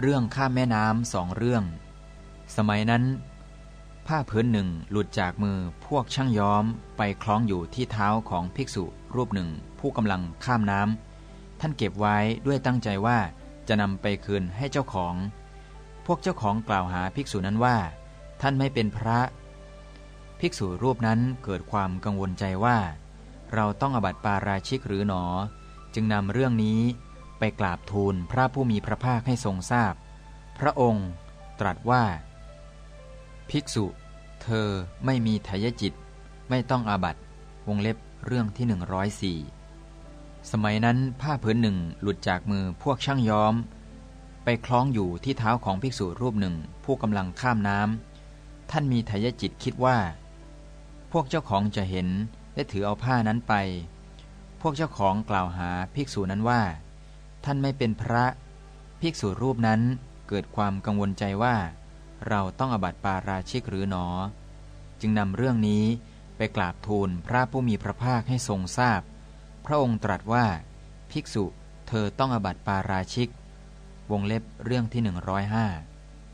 เรื่องข้ามแม่น้ำสองเรื่อง สมัยนั้น ผ้าผืนหนึ่งหลุดจากมือพวกช่างย้อมไปคล้องอยู่ที่เท้าของภิกษุรูปหนึ่งผู้กำลังข้ามน้ำท่านเก็บไว้ด้วยตั้งใจว่าจะนำไปคืนให้เจ้าของ พวกเจ้าของกล่าวหาภิกษุนั้นว่า ท่านไม่เป็นพระ ภิกษุรูปนั้นเกิดความกังวลใจว่า เราต้องอบัติปาราชิกหรือหนอ จึงนำเรื่องนี้ ไปกราบทูลพระผู้มีพระภาคให้ทรงทราบพพระองค์ตรัสว่า ภิกษุ เธอไม่มีทายจิต ไม่ต้องอาบัตวงเล็บเรื่องที่ 104 สมัยนั้นผ้าผืนหนึ่งหลุดจากมือพวกช่างย้อม ไปคล้องอยู่ที่เท้าของภิกษุรูปหนึ่งผู้กำลังข้ามน้ำท่านมีทายจิตคิดว่า พวกเจ้าของจะเห็นและถือเอาผ้านั้นไป พวกเจ้าของกล่าวหาภิกษุนั้นว่า ท่านไม่เป็นพระ ภิกษุรูปนั้นเกิดความกังวลใจว่า เราต้องอบัติปาราชิกหรือหนอ จึงนำเรื่องนี้ไปกราบทูลพระผู้มีพระภาคให้ทรงทราบพพระองค์ตรัสว่า ภิกษุเธอต้องอบัติปาราชิก วงเล็บเรื่องที่ 105